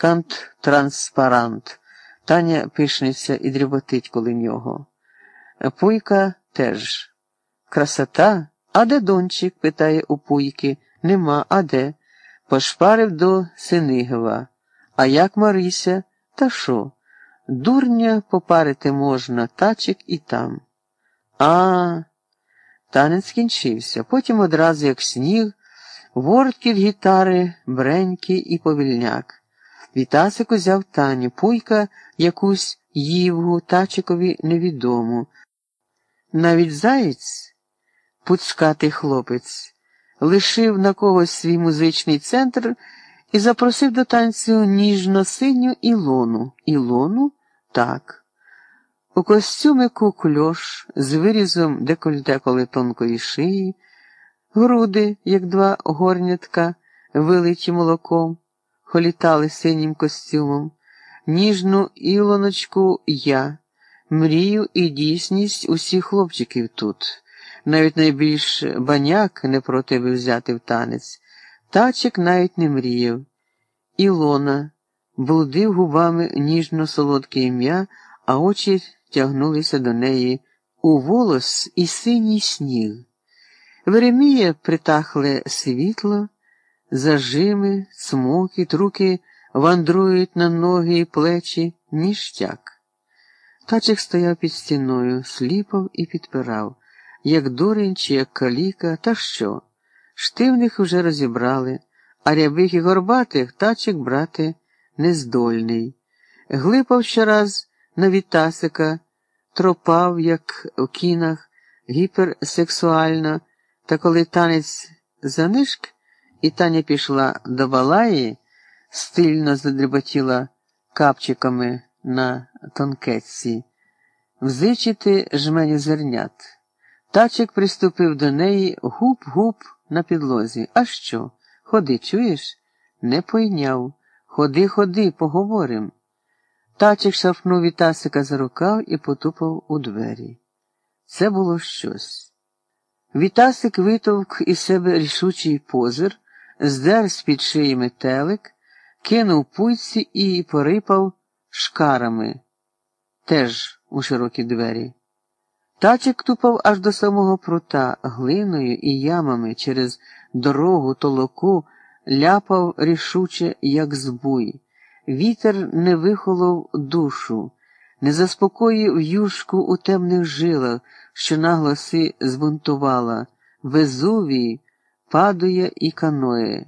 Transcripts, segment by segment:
кант транспарант. Таня пишниться і дріботить коли нього. Пуйка теж. Красота? А де дончик? питає у пуйки. Нема, а де? Пошпарив до Синигова. А як Марися? Та що? Дурня попарити можна, тачик і там. А, танець скінчився. Потім одразу, як сніг, вортків гітари, бреньки і повільняк. Вітасик узяв Таню, пуйка якусь ївгу, тачикові невідому. Навіть заєць, пуцкатий хлопець, лишив на когось свій музичний центр і запросив до танцю ніжно синю Ілону. Ілону? Так. У костюми кукльош з вирізом декольте коли тонкої шиї, груди, як два горнятка, вилиті молоком, холітали синім костюмом, ніжну ілоночку я, мрію і дійсність усіх хлопчиків тут. Навіть найбільш баняк не проти би взяти в танець. Тачик навіть не мріяв. Ілона блудив губами ніжно солодке ім'я, а очі тягнулися до неї у волос і синій сніг. Вереміє притахле світло, зажими, смокіт, руки вандрують на ноги і плечі, ніштяк. Тачик стояв під стіною, сліпав і підпирав, як дурень чи як каліка, та що? Штивних вже розібрали, а рябих і горбатих тачик брати нездольний. Глипав щораз на Вітасика, тропав, як в кінах, гіперсексуально, та коли танець занишк, і Таня пішла до балаї, стильно задріботіла капчиками на тонкетці, взичити жмені зернят. Тачик приступив до неї гуп-гуп на підлозі. А що? Ходи, чуєш? Не пойняв. Ходи, ходи, поговорим. Тачик шарпнув Вітасика за рукав і потупав у двері. Це було щось. Вітасик витовк із себе рішучий позир, здер з під шиї метелик, кинув пульці і порипав шкарами, теж у широкі двері. Тачик тупав аж до самого прута, глиною і ямами через дорогу толоку ляпав рішуче, як збуй. Вітер не вихолов душу, не заспокоїв юшку у темних жилах, що наглоси збунтувала. Везувій падує і каноє.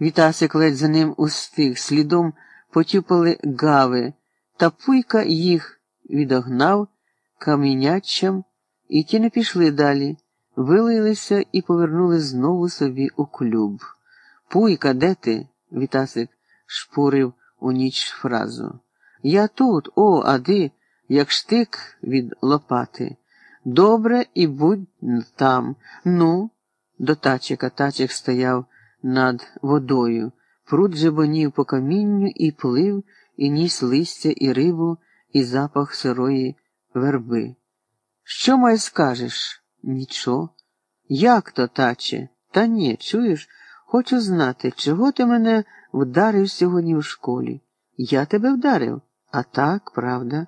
Вітасик ледь за ним устиг, слідом потюпали гави, та пуйка їх відогнав камінячам, і ті не пішли далі, вилилися і повернули знову собі у клюб. Пуйка, де ти? Вітасик шпурив у ніч фразу. Я тут, о, ади, як штик від лопати. Добре і будь там. Ну, до тачика тачик стояв над водою. Пруд жебонів по камінню і плив, і ніс листя, і рибу, і запах сирої верби. Що май скажеш? Нічого. Як то, таче? Та ні, чуєш? Хочу знати, чого ти мене вдарив сьогодні в школі. Я тебе вдарив, а так, правда.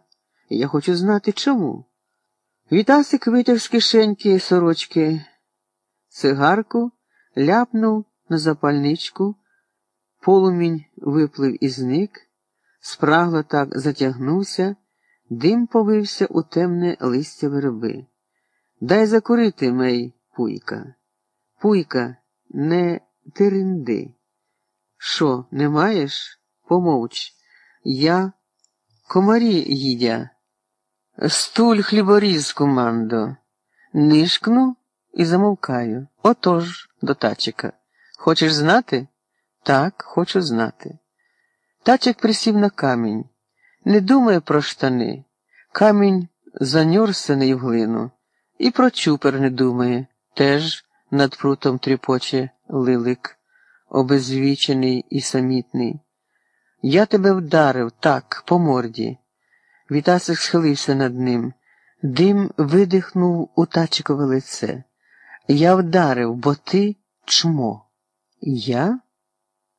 Я хочу знати чому. Вітасик витяг з кишеньки сорочки цигарку, ляпнув на запальничку, полумінь виплив і зник, спрагло так затягнувся, дим повився у темне листя верби. Дай закурити, мей, пуйка. Пуйка, не тиринди. Що, не маєш? Помовч. Я комарі їдя. Стуль хліборіз, командо. Нишкну і замовкаю. Отож, до тачика. Хочеш знати? Так, хочу знати. Тачик присів на камінь. Не думає про штани. Камінь занюрсений в глину. І про чупер не думає. Теж над прутом тріпоче лилик, обезвічений і самітний. Я тебе вдарив, так, по морді. Вітасик схилився над ним. Дим видихнув у тачикове лице. Я вдарив, бо ти чмо. Я?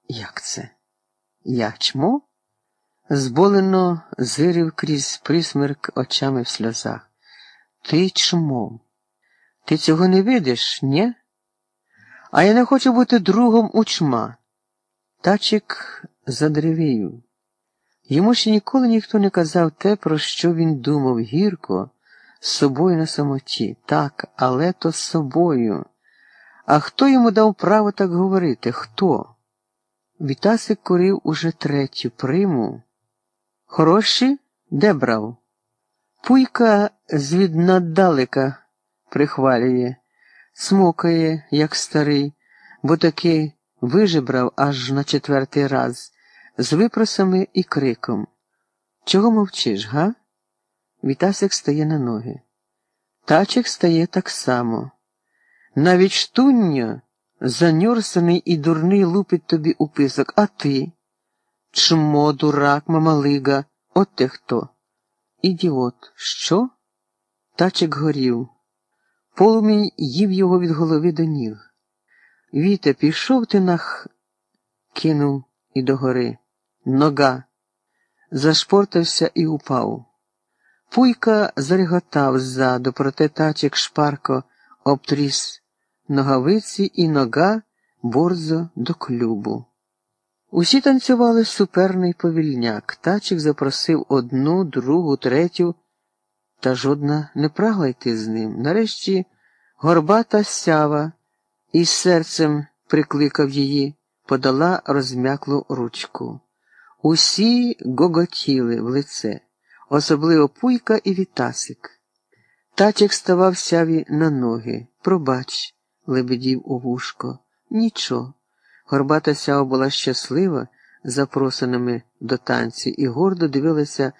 Як це? Я чмо? зболено зирив крізь присмерк очами в сльозах. Ти чмо? Ти цього не видиш, ні? А я не хочу бути другом учма. Тачик задревів. Йому ще ніколи ніхто не казав те, про що він думав гірко, з собою на самоті. Так, але то з собою. А хто йому дав право так говорити? Хто? Вітасик курив уже третю приму. Хороші? Де брав? Пуйка звіднадалека прихвалює, смокає, як старий, бо таки вижебрав аж на четвертий раз, з випросами і криком. Чого мовчиш, га? Вітасик стає на ноги. Тачик стає так само. Навіть штуння, занюрсаний і дурний лупить тобі у писок, а ти? Чмо, дурак, мамалига, от ти хто? Ідіот, що? Тачик горів. Полумінь їв його від голови до ніг. Віте, пішов ти нах, кинув і догори. Нога. Зашпортався і упав. Пуйка зареготав ззаду, проте тачик шпарко обтріс ногавиці і нога борзо до клюбу. Усі танцювали суперний повільняк. Тачик запросив одну, другу, третю, та жодна не прагла йти з ним. Нарешті горбата сява із серцем прикликав її, подала розм'яклу ручку. Усі гоготіли в лице, особливо пуйка і вітасик. Тачик ставав сяві на ноги. Пробач, лебедів у вушко. Нічого. Горбата сява була щаслива запросеними до танці і гордо дивилася